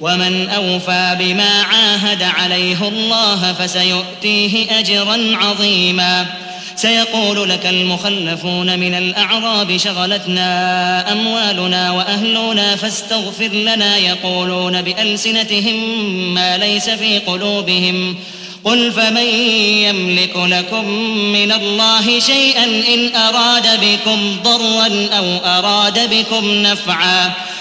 ومن أوفى بما عاهد عليه الله فسيؤتيه أجرا عظيما. سيقول لك المخلفون من الأعراب شغلتنا أموالنا وأهلنا فاستغفر لنا يقولون بألسنتهم ما ليس في قلوبهم. قل فمن يملك لكم من الله شيئا إن أراد بكم ضرا أو أراد بكم نفعا.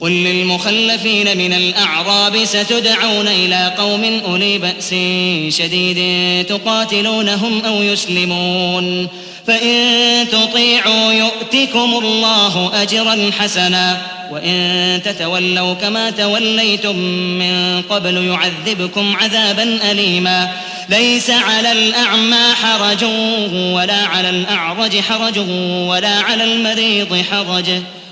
قل للمخلفين من الأعراب ستدعون إلى قوم أولي بأس شديد تقاتلونهم أو يسلمون. فإن تطيعوا يؤتكم الله أجرا حسنا وإن تتولوا كما توليتم من قبل يعذبكم عذابا أليما. ليس على الأعمى حرج ولا على الأعرج حرج ولا على المريض حرج.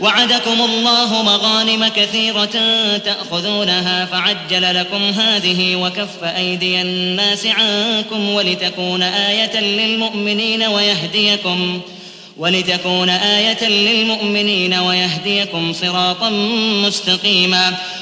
وعدكم الله مغانم كثيرة تأخذونها فعجل لكم هذه وكف أيدي الناس عنكم ولتكون آية للمؤمنين ويهديكم ولتكون آية للمؤمنين ويهديكم صراطا مستقيما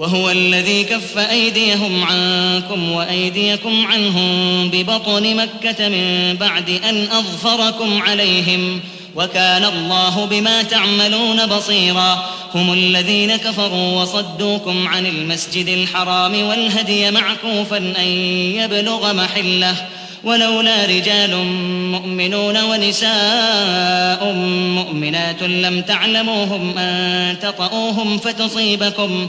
وهو الذي كف أيديهم عنكم وأيديكم عنهم ببطن مكة من بعد أن أظفركم عليهم ۖ وكان الله بما تعملون بصيرا هم الذين كفروا وصدوكم عن المسجد الحرام والهدي معكوفا أن يبلغ محله ولولا رجال مؤمنون ونساء مؤمنات لم تعلموهم أن تطئوهم فتصيبكم فتصيبكم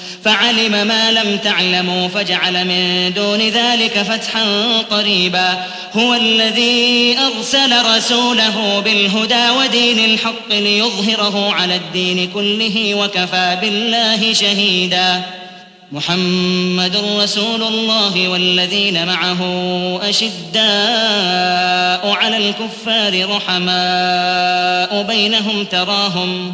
فعلم ما لم تعلموا فجعل من دون ذلك فتحا قريبا. هو الذي أرسل رسوله بالهدى ودين الحق ليظهره على الدين كله وكفى بالله شهيدا. محمد رسول الله والذين معه أشداء على الكفار رحماء بينهم تراهم.